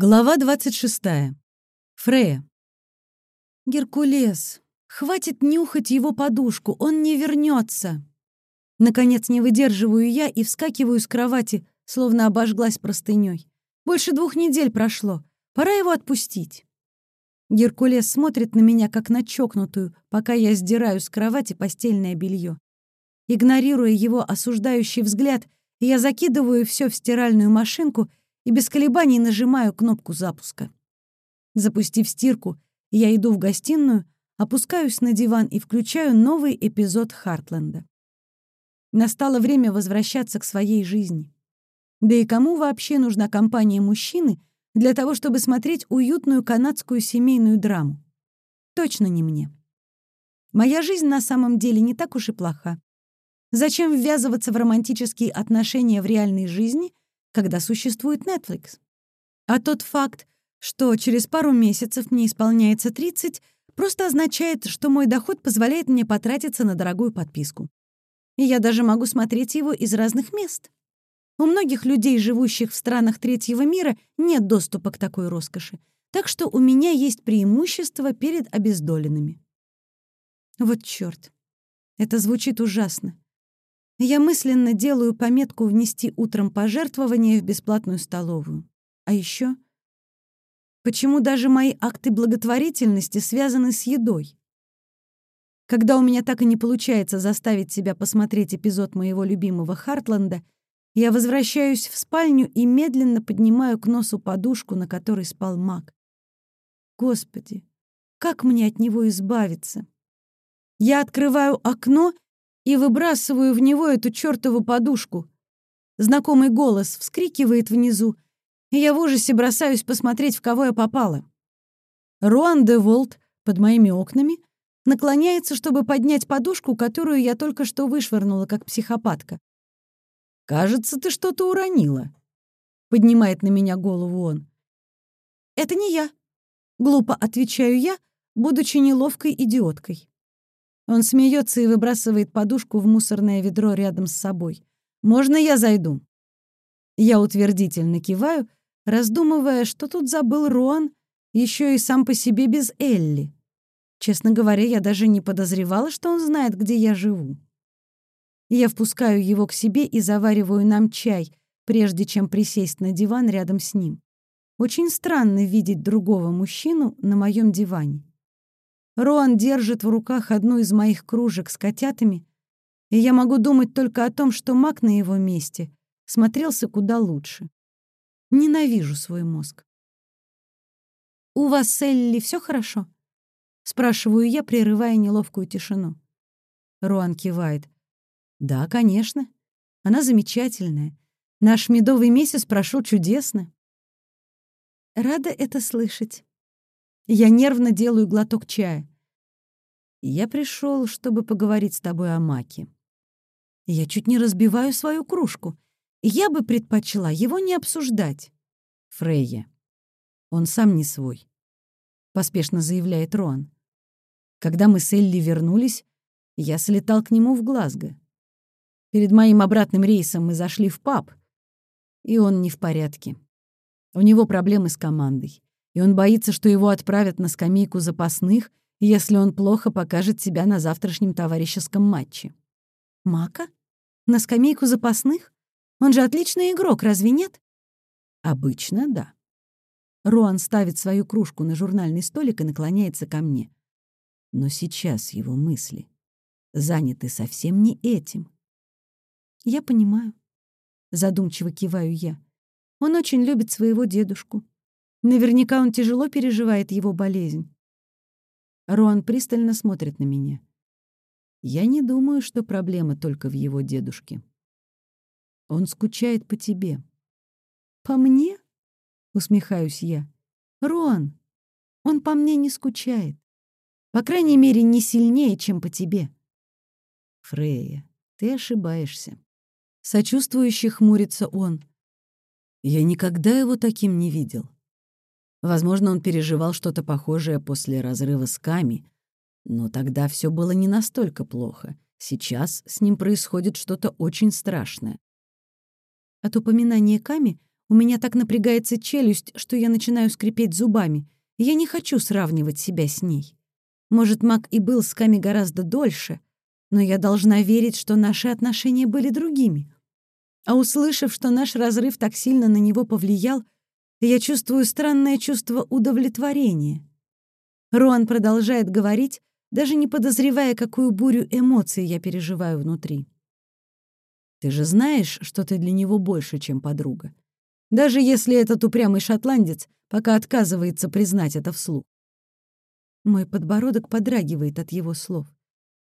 Глава 26. Фрея. Геркулес, хватит нюхать его подушку, он не вернется. Наконец не выдерживаю я и вскакиваю с кровати, словно обожглась простыней. Больше двух недель прошло, пора его отпустить. Геркулес смотрит на меня, как на чокнутую, пока я сдираю с кровати постельное белье. Игнорируя его осуждающий взгляд, я закидываю все в стиральную машинку и без колебаний нажимаю кнопку запуска. Запустив стирку, я иду в гостиную, опускаюсь на диван и включаю новый эпизод Хартленда. Настало время возвращаться к своей жизни. Да и кому вообще нужна компания мужчины для того, чтобы смотреть уютную канадскую семейную драму? Точно не мне. Моя жизнь на самом деле не так уж и плоха. Зачем ввязываться в романтические отношения в реальной жизни, когда существует Netflix. А тот факт, что через пару месяцев мне исполняется 30, просто означает, что мой доход позволяет мне потратиться на дорогую подписку. И я даже могу смотреть его из разных мест. У многих людей, живущих в странах третьего мира, нет доступа к такой роскоши, так что у меня есть преимущество перед обездоленными. Вот чёрт. Это звучит ужасно. Я мысленно делаю пометку внести утром пожертвование в бесплатную столовую. А еще, почему даже мои акты благотворительности связаны с едой? Когда у меня так и не получается заставить себя посмотреть эпизод моего любимого Хартланда, я возвращаюсь в спальню и медленно поднимаю к носу подушку, на которой спал маг. Господи, как мне от него избавиться? Я открываю окно и выбрасываю в него эту чертову подушку. Знакомый голос вскрикивает внизу, и я в ужасе бросаюсь посмотреть, в кого я попала. Руан де Волт под моими окнами наклоняется, чтобы поднять подушку, которую я только что вышвырнула, как психопатка. «Кажется, ты что-то уронила», — поднимает на меня голову он. «Это не я», — глупо отвечаю я, будучи неловкой идиоткой. Он смеется и выбрасывает подушку в мусорное ведро рядом с собой. «Можно я зайду?» Я утвердительно киваю, раздумывая, что тут забыл Руан, еще и сам по себе без Элли. Честно говоря, я даже не подозревала, что он знает, где я живу. Я впускаю его к себе и завариваю нам чай, прежде чем присесть на диван рядом с ним. Очень странно видеть другого мужчину на моем диване. Роан держит в руках одну из моих кружек с котятами, и я могу думать только о том, что маг на его месте смотрелся куда лучше. Ненавижу свой мозг. «У вас с Элли все хорошо?» — спрашиваю я, прерывая неловкую тишину. Руан кивает. «Да, конечно. Она замечательная. Наш медовый месяц прошел чудесно». Рада это слышать. Я нервно делаю глоток чая. Я пришел, чтобы поговорить с тобой о Маке. Я чуть не разбиваю свою кружку. Я бы предпочла его не обсуждать. Фрейя. Он сам не свой. Поспешно заявляет Роан. Когда мы с Элли вернулись, я слетал к нему в Глазго. Перед моим обратным рейсом мы зашли в паб, и он не в порядке. У него проблемы с командой и он боится, что его отправят на скамейку запасных, если он плохо покажет себя на завтрашнем товарищеском матче. Мака? На скамейку запасных? Он же отличный игрок, разве нет? Обычно да. Руан ставит свою кружку на журнальный столик и наклоняется ко мне. Но сейчас его мысли заняты совсем не этим. Я понимаю. Задумчиво киваю я. Он очень любит своего дедушку. Наверняка он тяжело переживает его болезнь. Роан пристально смотрит на меня. Я не думаю, что проблема только в его дедушке. Он скучает по тебе. По мне? Усмехаюсь я. Роан, он по мне не скучает. По крайней мере, не сильнее, чем по тебе. Фрея, ты ошибаешься. Сочувствующе хмурится он. Я никогда его таким не видел. Возможно, он переживал что-то похожее после разрыва с Ками, но тогда все было не настолько плохо. Сейчас с ним происходит что-то очень страшное. От упоминания Ками У меня так напрягается челюсть, что я начинаю скрипеть зубами. Я не хочу сравнивать себя с ней. Может, Мак и был с Ками гораздо дольше, но я должна верить, что наши отношения были другими. А услышав, что наш разрыв так сильно на него повлиял, я чувствую странное чувство удовлетворения. Руан продолжает говорить, даже не подозревая, какую бурю эмоций я переживаю внутри. «Ты же знаешь, что ты для него больше, чем подруга. Даже если этот упрямый шотландец пока отказывается признать это вслух. Мой подбородок подрагивает от его слов.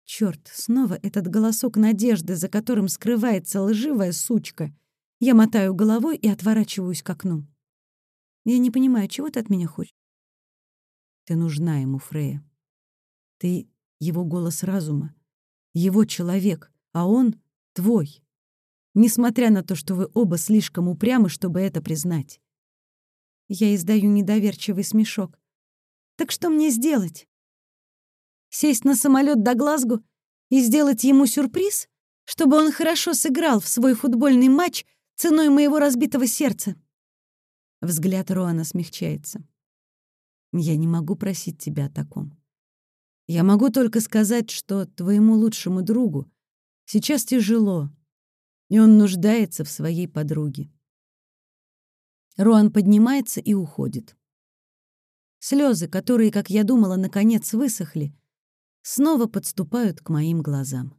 Черт, снова этот голосок надежды, за которым скрывается лживая сучка. Я мотаю головой и отворачиваюсь к окну. Я не понимаю, чего ты от меня хочешь? Ты нужна ему, Фрея. Ты — его голос разума, его человек, а он — твой. Несмотря на то, что вы оба слишком упрямы, чтобы это признать. Я издаю недоверчивый смешок. Так что мне сделать? Сесть на самолет до Глазго и сделать ему сюрприз, чтобы он хорошо сыграл в свой футбольный матч ценой моего разбитого сердца? Взгляд Роана смягчается. Я не могу просить тебя о таком. Я могу только сказать, что твоему лучшему другу сейчас тяжело, и он нуждается в своей подруге. Роан поднимается и уходит. Слезы, которые, как я думала, наконец высохли, снова подступают к моим глазам.